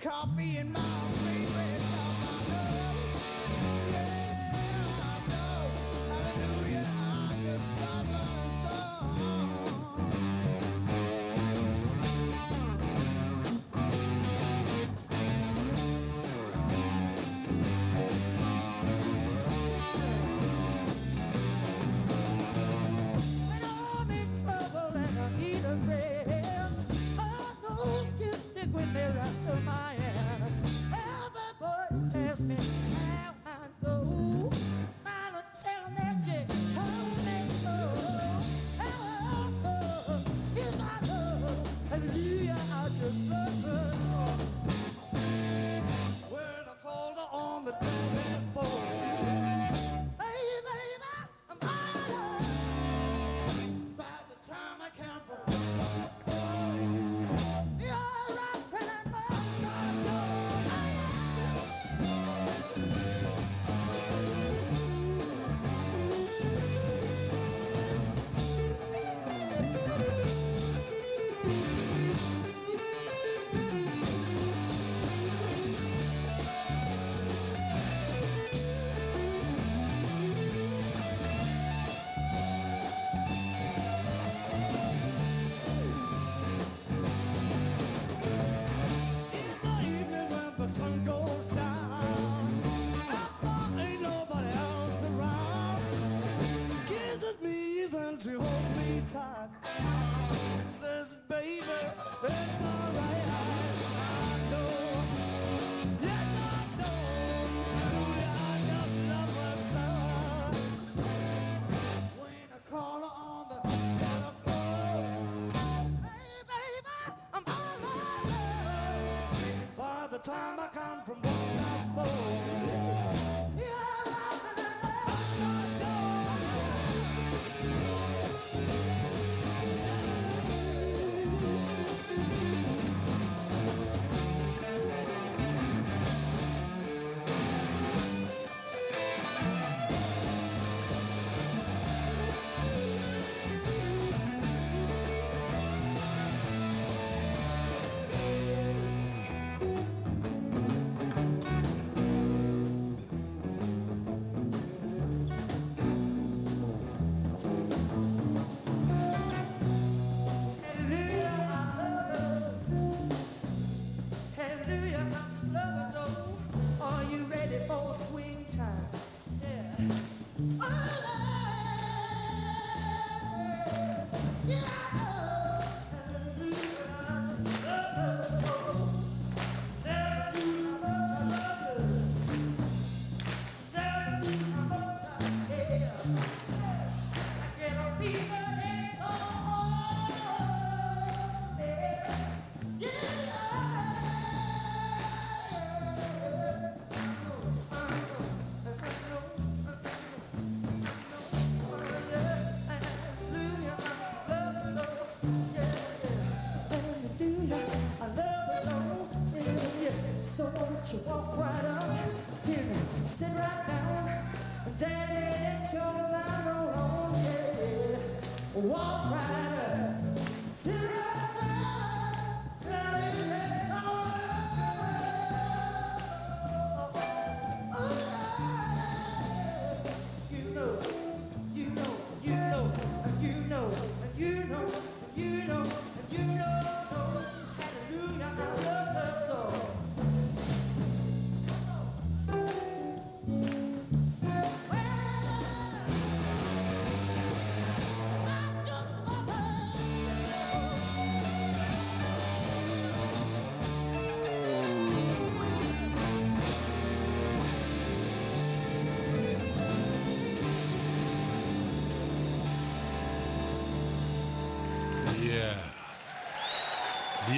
coffee in my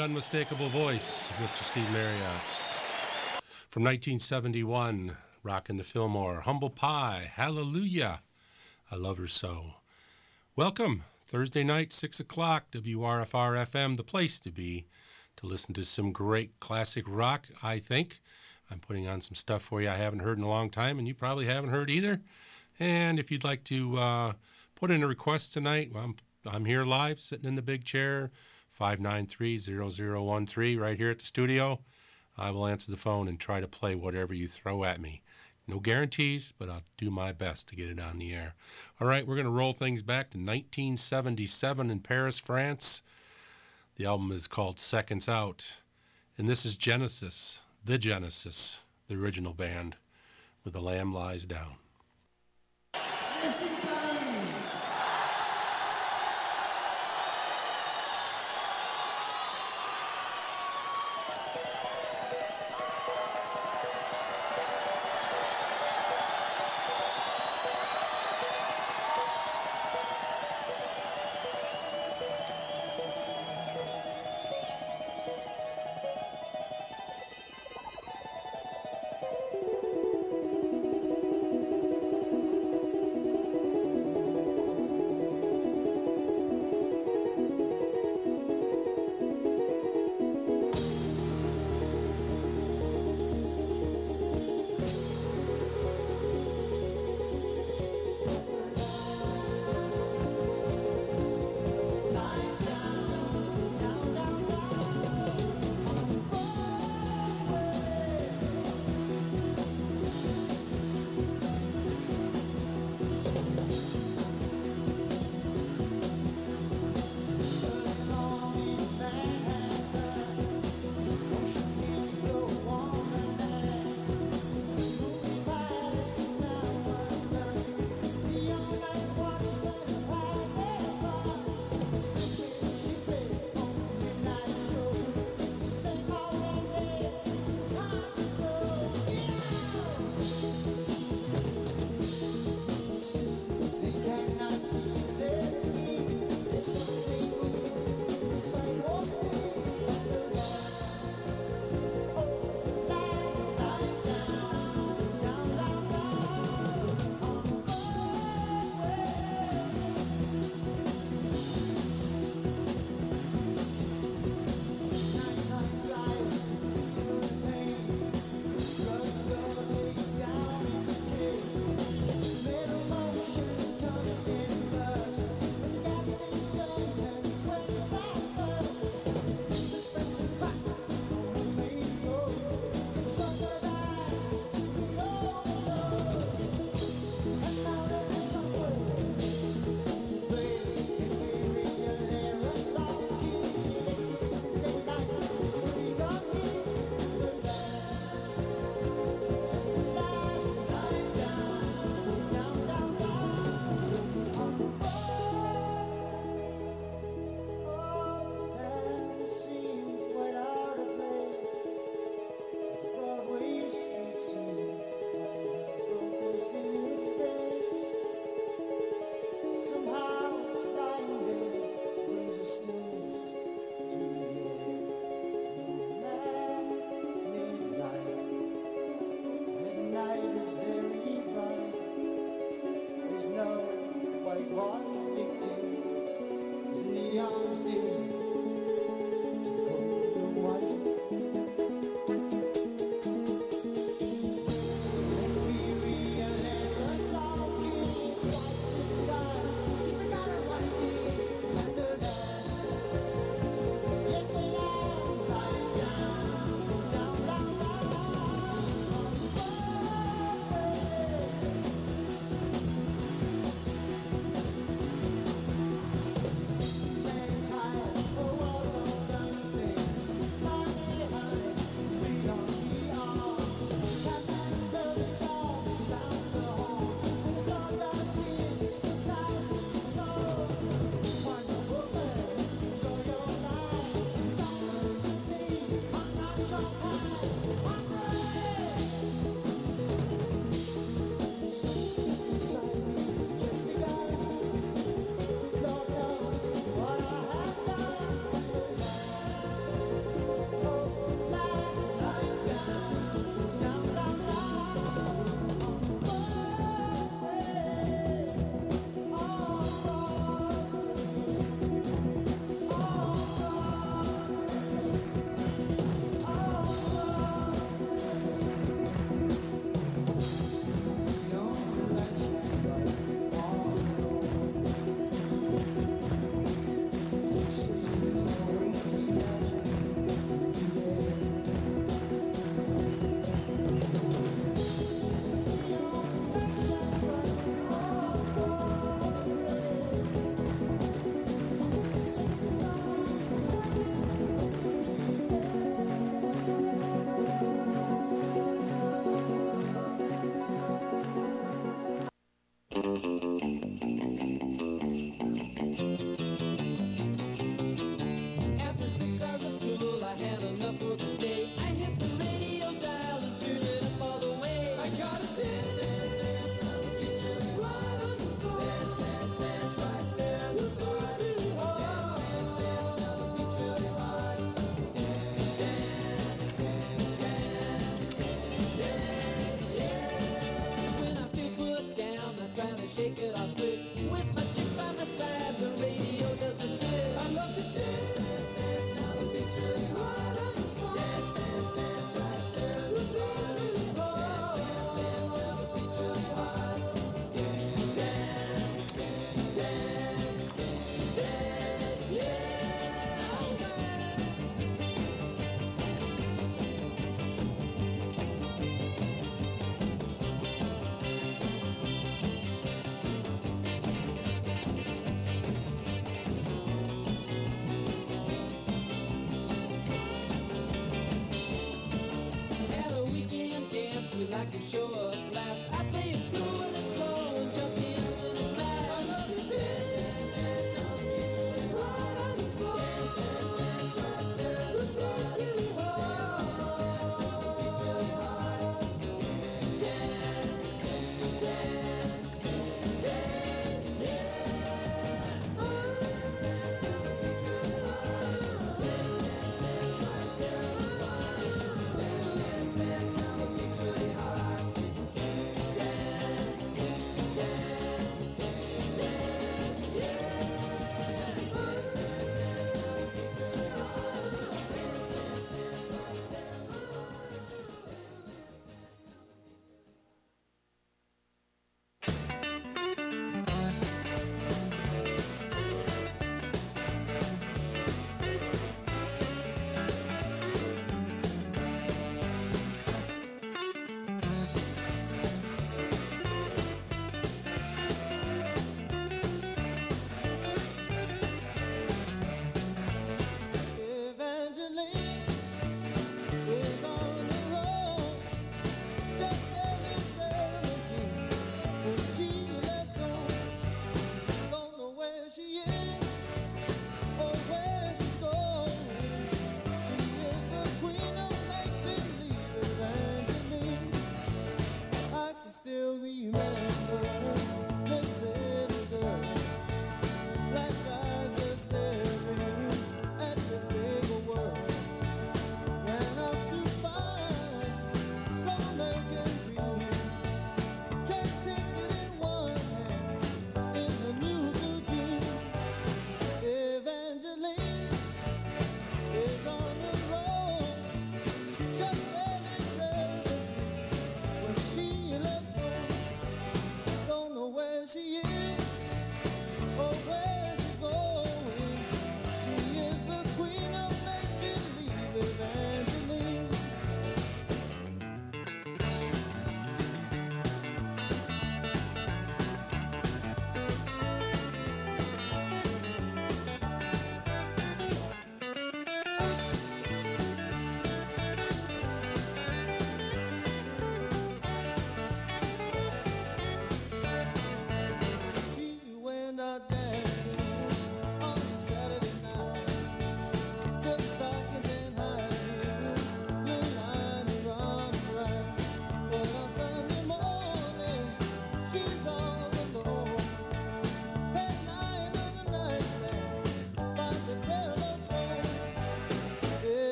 unmistakable voice, Mr. Steve Marriott. From 1971, rocking the Fillmore, Humble Pie, Hallelujah, I love her so. Welcome, Thursday night, 6 o'clock, WRFR FM, the place to be to listen to some great classic rock, I think. I'm putting on some stuff for you I haven't heard in a long time, and you probably haven't heard either. And if you'd like to uh, put in a request tonight, well, I'm, I'm here live, sitting in the big chair, 593-0013 right here at the studio. I will answer the phone and try to play whatever you throw at me. No guarantees, but I'll do my best to get it on the air. All right, we're going to roll things back to 1977 in Paris, France. The album is called Seconds Out. And this is Genesis, the Genesis, the original band, with The Lamb Lies Down.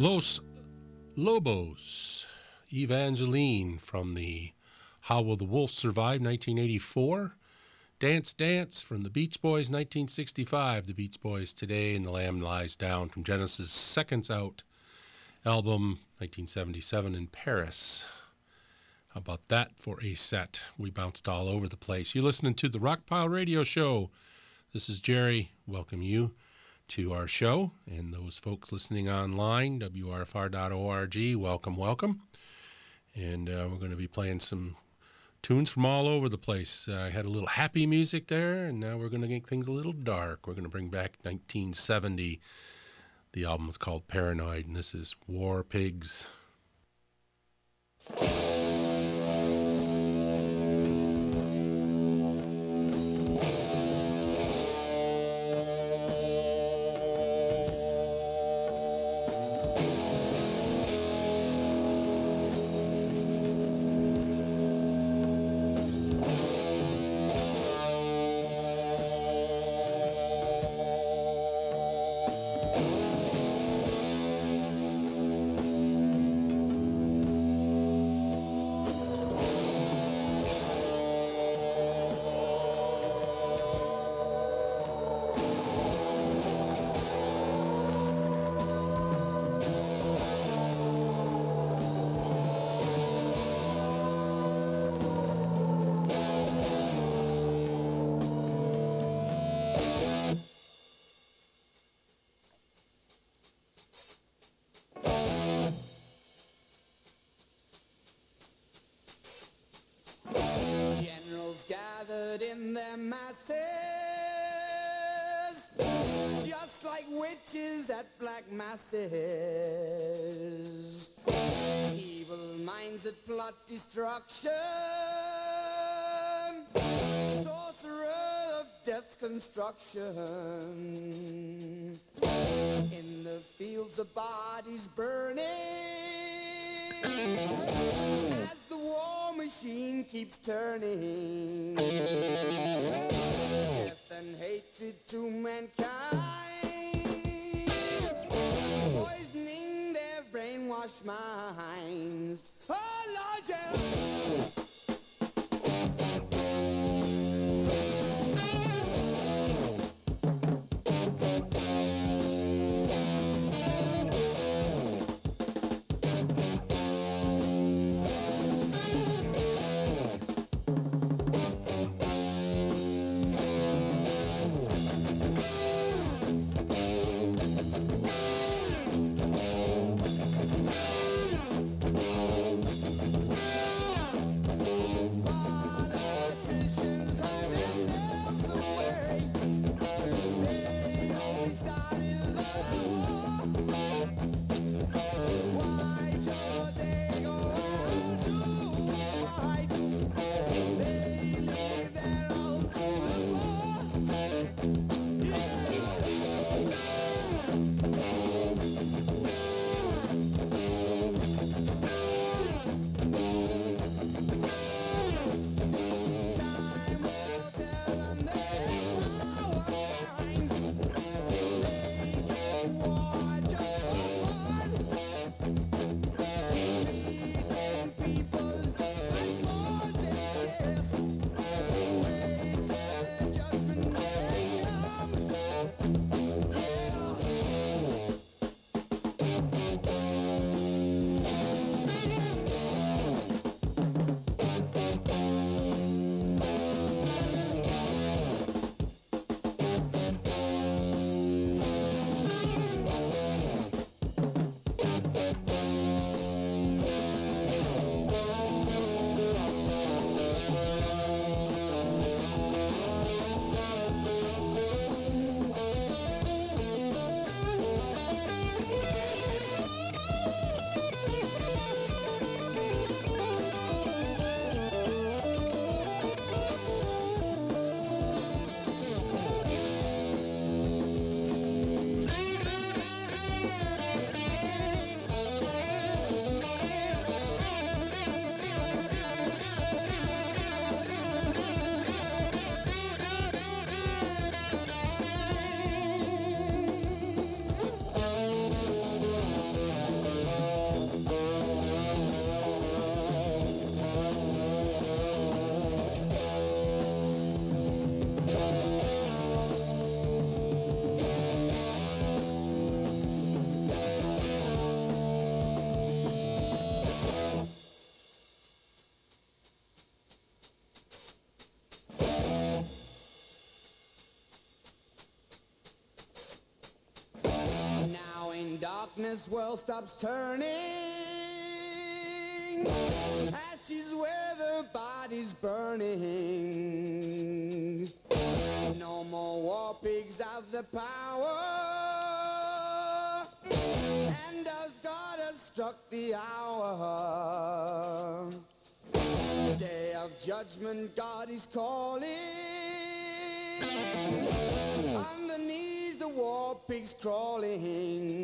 Los Lobos, Evangeline from the How Will the Wolf Survive 1984. Dance Dance from the Beach Boys 1965. The Beach Boys Today and The Lamb Lies Down from Genesis' Seconds Out album 1977 in Paris. How about that for a set? We bounced all over the place. You're listening to the Rockpile Radio Show. This is Jerry. Welcome you to our show. And those folks listening online, WRFR.org, welcome, welcome. And uh, we're going to be playing some tunes from all over the place. Uh, I had a little happy music there, and now we're going to make things a little dark. We're going to bring back 1970. The album is called Paranoid, and this is War Pigs. Destruction, sorcerer of death's construction. In the fields of bodies burning as the war machine keeps turning. Death and hatred to mankind, poisoning their brainwashed minds. Darkness world stops turning. Ashes where the body's burning. No more war pigs have the power. And as God has struck the hour. Day of judgment, God is calling. Underneath the war pigs crawling,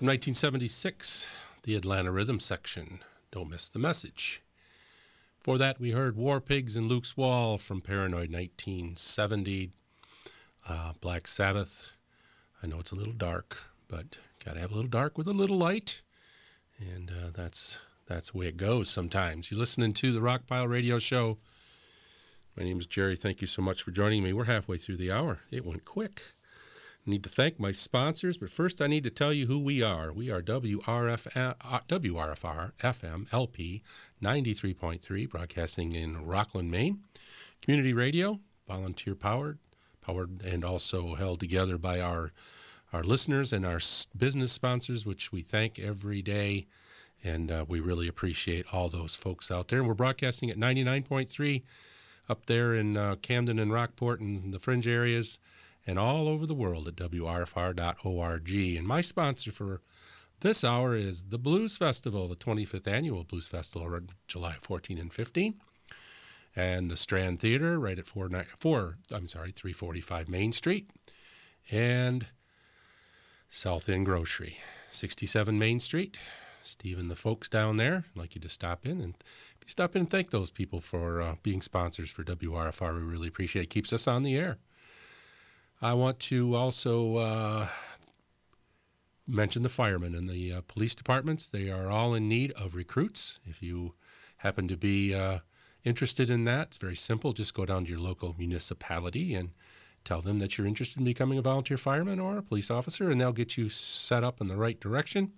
From 1976, the Atlanta Rhythm section. Don't miss the message. For that, we heard War Pigs and Luke's Wall from Paranoid 1970. Uh, Black Sabbath. I know it's a little dark, but got to have a little dark with a little light. And uh, that's, that's the way it goes sometimes. You're listening to the Rockpile Radio Show. My name is Jerry. Thank you so much for joining me. We're halfway through the hour. It went quick. Need to thank my sponsors, but first I need to tell you who we are. We are WRF, WRFR FM LP 93.3, broadcasting in Rockland, Maine. Community radio, volunteer powered, powered and also held together by our, our listeners and our business sponsors, which we thank every day. And uh, we really appreciate all those folks out there. And we're broadcasting at 99.3 up there in uh, Camden and Rockport and the fringe areas and all over the world at WRFR.org. And my sponsor for this hour is the Blues Festival, the 25th annual Blues Festival, July 14 and 15. And the Strand Theater, right at 4, 4 I'm sorry, 345 Main Street. And South End Grocery, 67 Main Street. Steve and the folks down there, I'd like you to stop in and if you stop in and thank those people for uh, being sponsors for WRFR. We really appreciate it. Keeps us on the air. I want to also uh, mention the firemen and the uh, police departments. They are all in need of recruits. If you happen to be uh, interested in that, it's very simple. Just go down to your local municipality and tell them that you're interested in becoming a volunteer fireman or a police officer, and they'll get you set up in the right direction.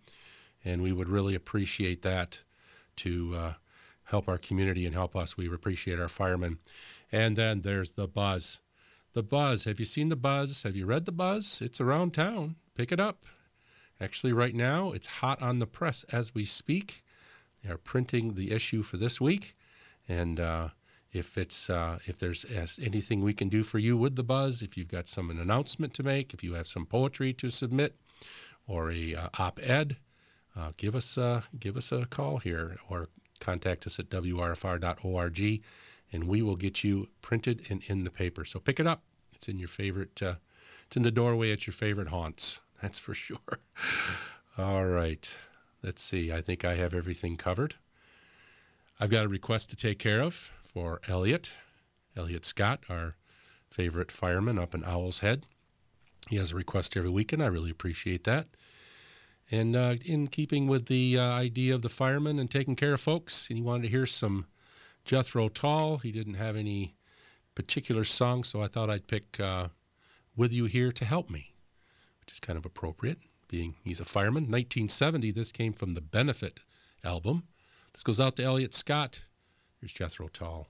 And we would really appreciate that to uh, help our community and help us. We appreciate our firemen. And then there's the buzz. The Buzz. Have you seen The Buzz? Have you read The Buzz? It's around town. Pick it up. Actually, right now, it's hot on the press as we speak. They are printing the issue for this week. And uh, if, it's, uh, if there's anything we can do for you with The Buzz, if you've got some an announcement to make, if you have some poetry to submit, or a uh, op-ed, uh, give us uh, give us a call here or contact us at wrfr.org and we will get you printed and in the paper. So pick it up. It's in your favorite, uh, it's in the doorway at your favorite haunts. That's for sure. All right. Let's see. I think I have everything covered. I've got a request to take care of for Elliot, Elliot Scott, our favorite fireman up in Owl's Head. He has a request every weekend. I really appreciate that. And uh, in keeping with the uh, idea of the fireman and taking care of folks, and he wanted to hear some Jethro Tull. He didn't have any particular song, so I thought I'd pick uh, With You Here to Help Me, which is kind of appropriate, being he's a fireman. 1970, this came from the Benefit album. This goes out to Elliot Scott. Here's Jethro Tull.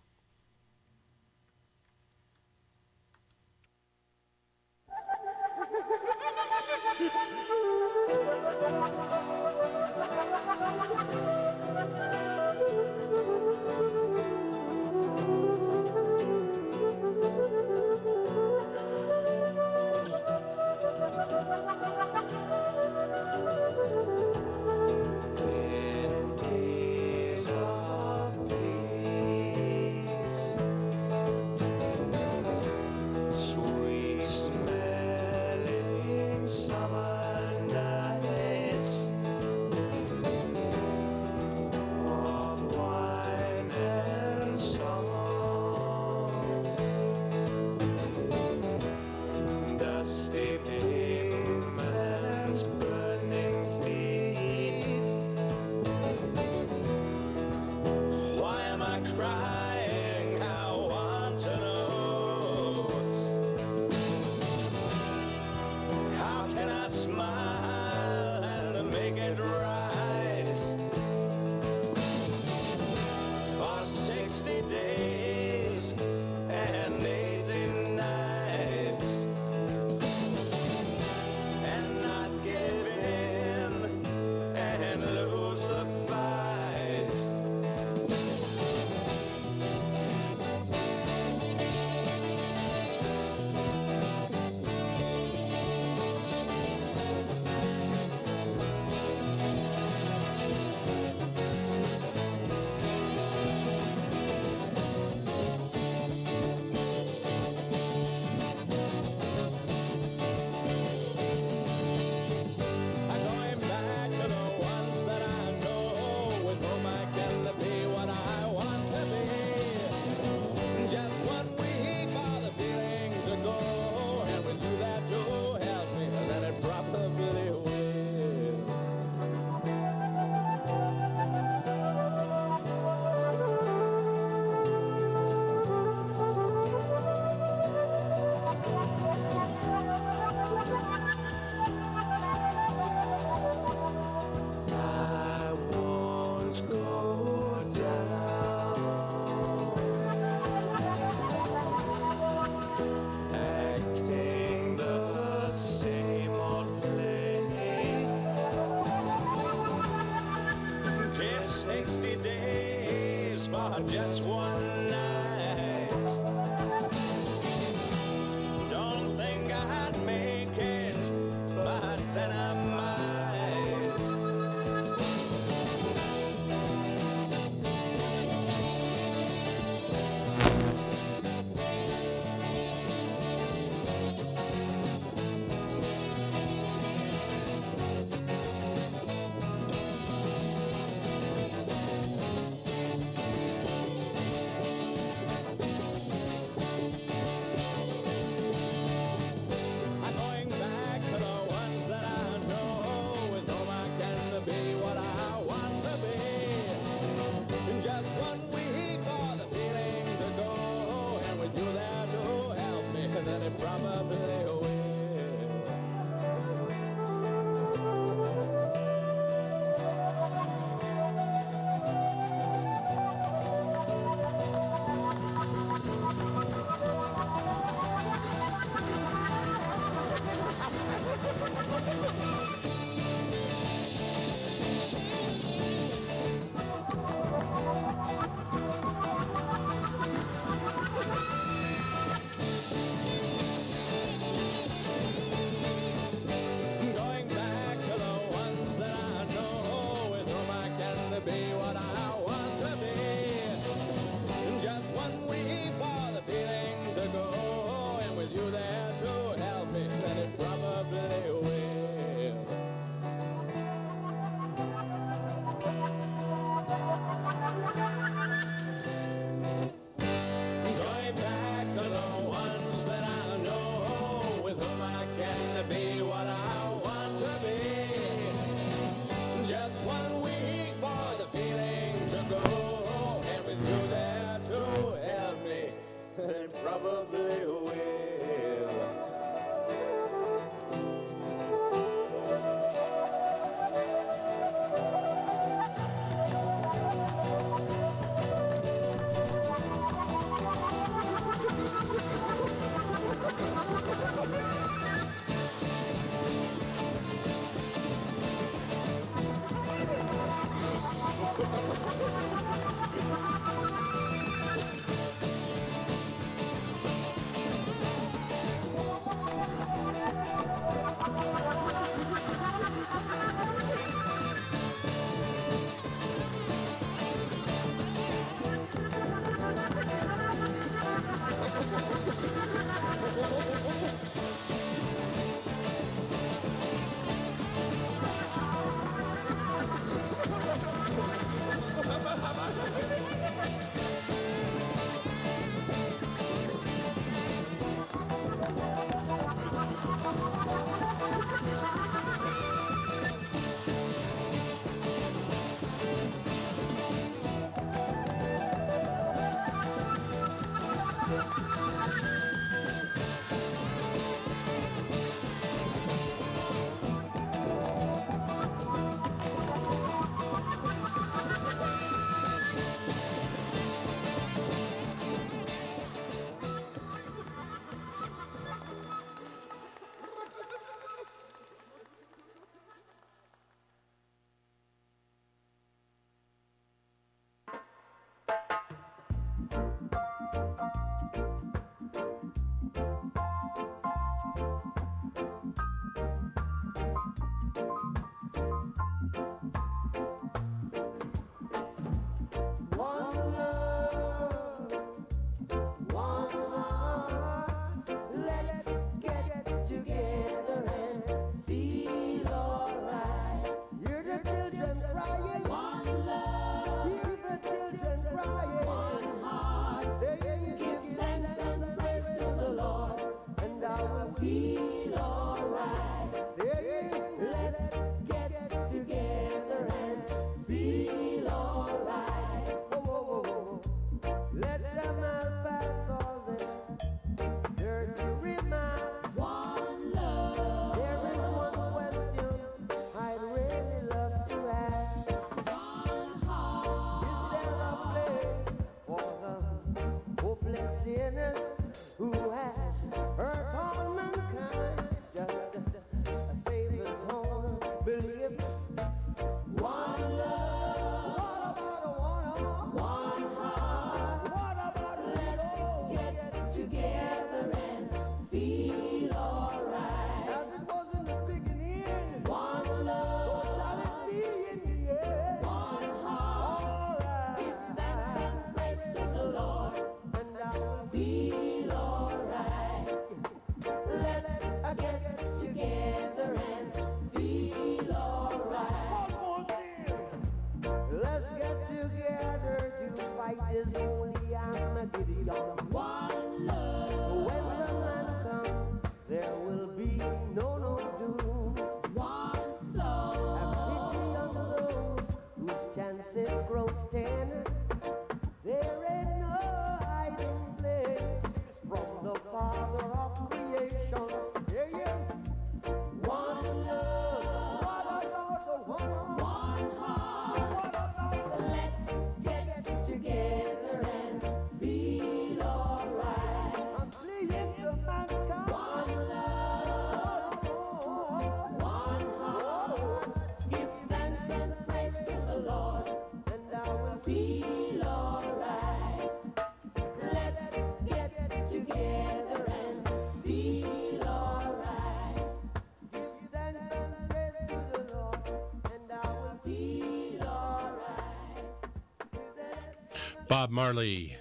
Bob Marley,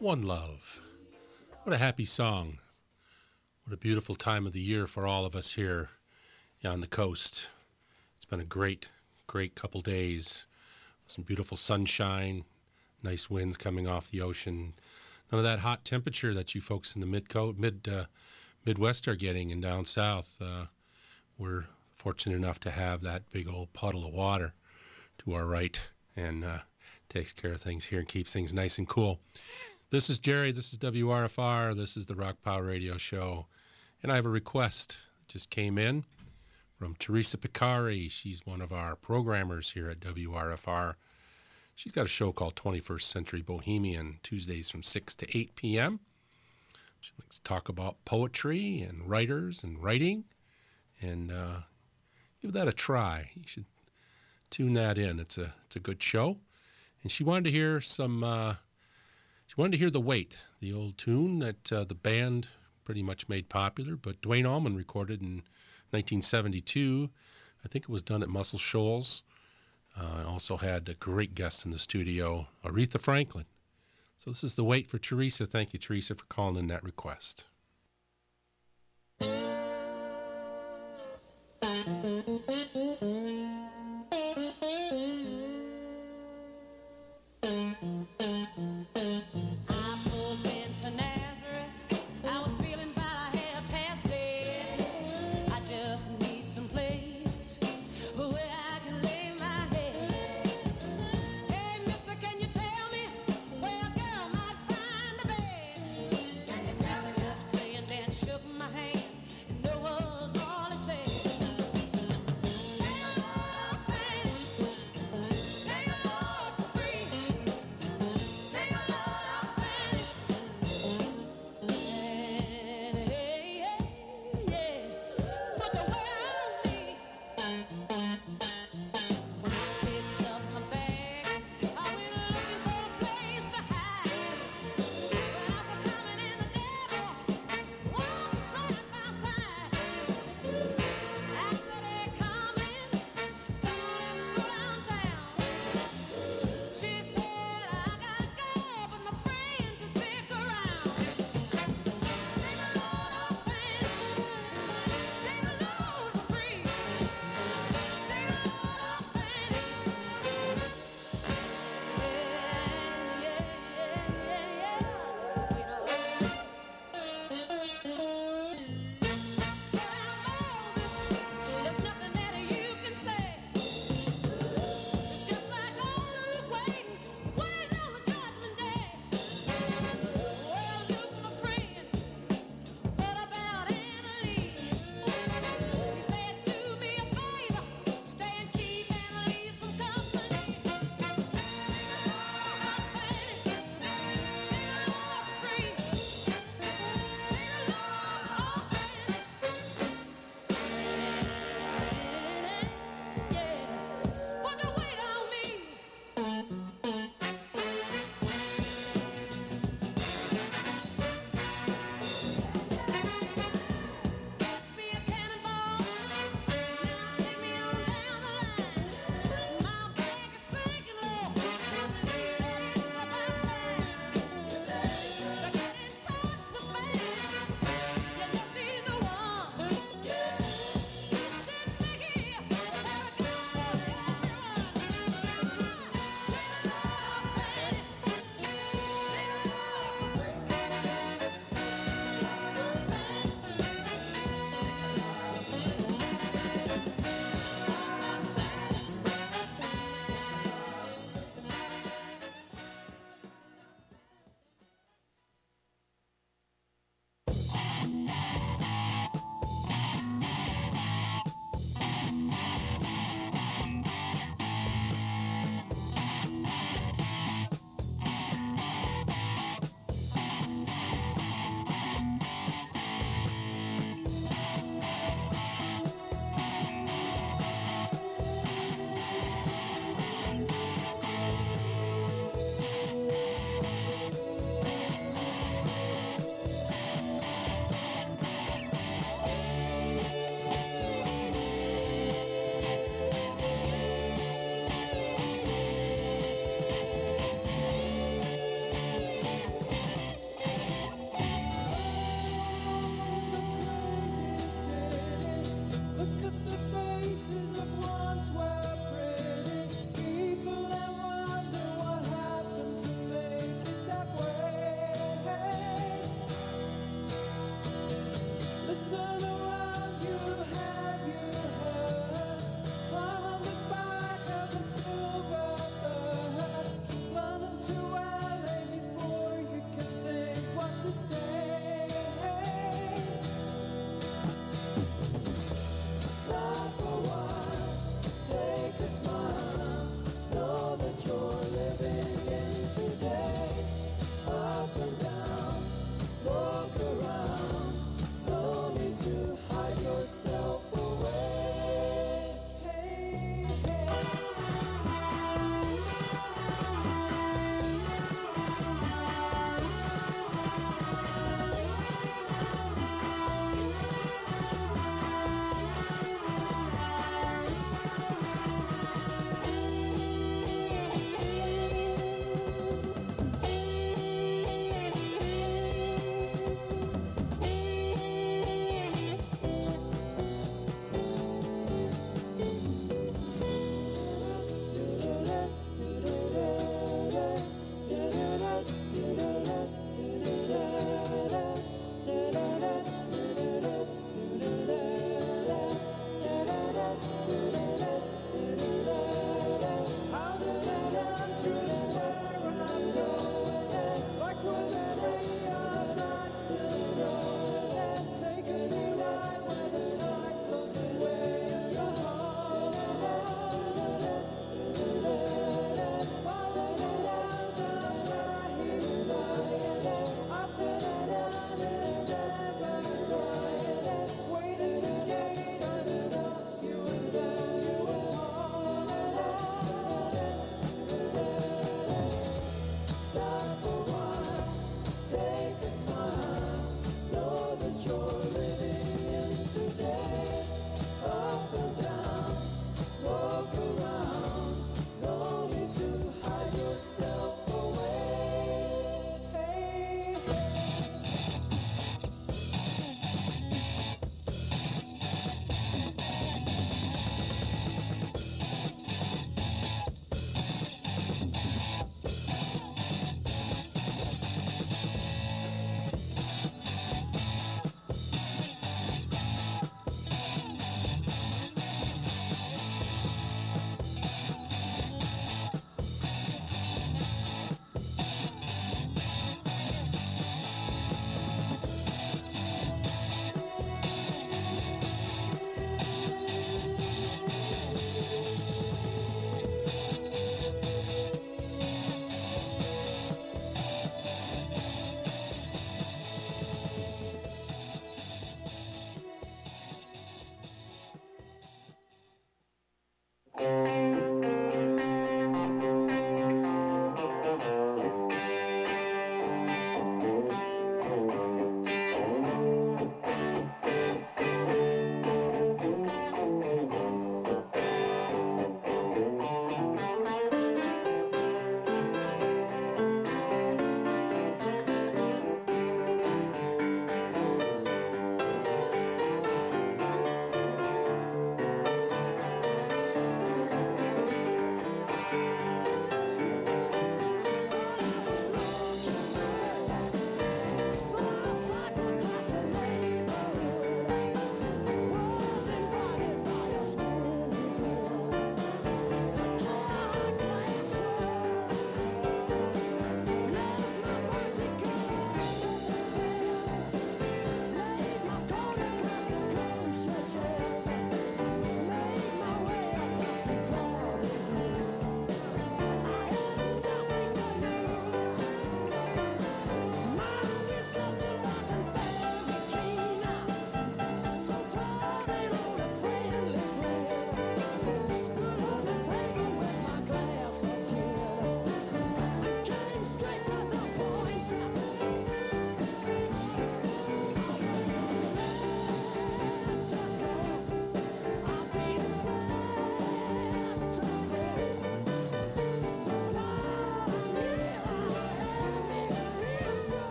One Love. What a happy song. What a beautiful time of the year for all of us here on the coast. It's been a great, great couple days. Some beautiful sunshine, nice winds coming off the ocean. None of that hot temperature that you folks in the mid mid uh, Midwest are getting, and down south, uh, we're fortunate enough to have that big old puddle of water to our right, and uh, takes care of things here and keeps things nice and cool. This is Jerry. This is WRFR. This is the Rock Pile Radio Show. And I have a request that just came in from Teresa Picari. She's one of our programmers here at WRFR. She's got a show called 21st Century Bohemian, Tuesdays from 6 to 8 p.m. She likes to talk about poetry and writers and writing. And uh, give that a try. You should tune that in. It's a, it's a good show and she wanted to hear some. Uh, she wanted to hear the weight, the old tune that uh, the band pretty much made popular, but Duane Allman recorded in 1972. I think it was done at Muscle Shoals. Uh, also had a great guest in the studio, Aretha Franklin. So this is the weight for Teresa. Thank you, Teresa, for calling in that request.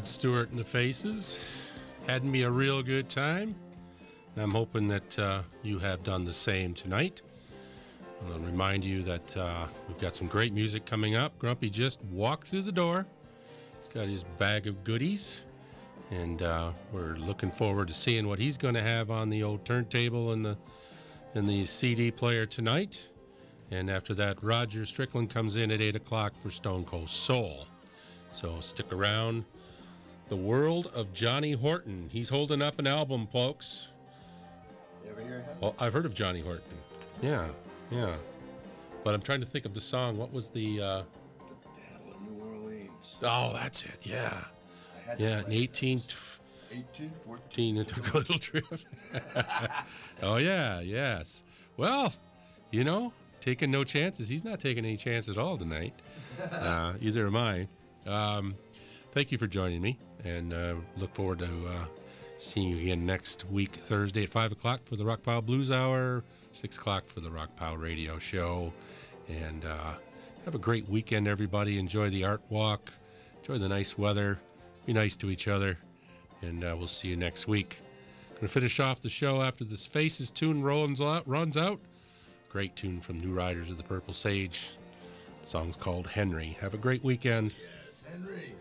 Rod Stewart and the Faces. Had me a real good time. I'm hoping that uh, you have done the same tonight. I'll remind you that uh, we've got some great music coming up. Grumpy just walked through the door. He's got his bag of goodies, and uh, we're looking forward to seeing what he's going to have on the old turntable and the and the CD player tonight. And after that, Roger Strickland comes in at 8 o'clock for Stone Cold Soul. So stick around. The World of Johnny Horton. He's holding up an album, folks. You ever hear him? Oh, I've heard of Johnny Horton. Yeah, yeah. But I'm trying to think of the song. What was the. Uh... Battle of New Orleans. Oh, that's it. Yeah. I had Yeah, in play 18. 18, 14. 18 and took a little trip. oh, yeah, yes. Well, you know, taking no chances. He's not taking any chances at all tonight. Uh, either am I. Um, thank you for joining me, and uh, look forward to uh, seeing you again next week, Thursday at 5 o'clock for the Rock Pile Blues Hour, 6 o'clock for the Rock Pile Radio Show. And uh, have a great weekend, everybody. Enjoy the art walk, enjoy the nice weather, be nice to each other, and we'll see you next week. Going to finish off the show after this Faces tune runs out. Runs out. Great tune from New Riders of the Purple Sage. The song's called Henry. Have a great weekend. Yes, Henry.